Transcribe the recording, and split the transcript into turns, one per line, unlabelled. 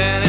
And.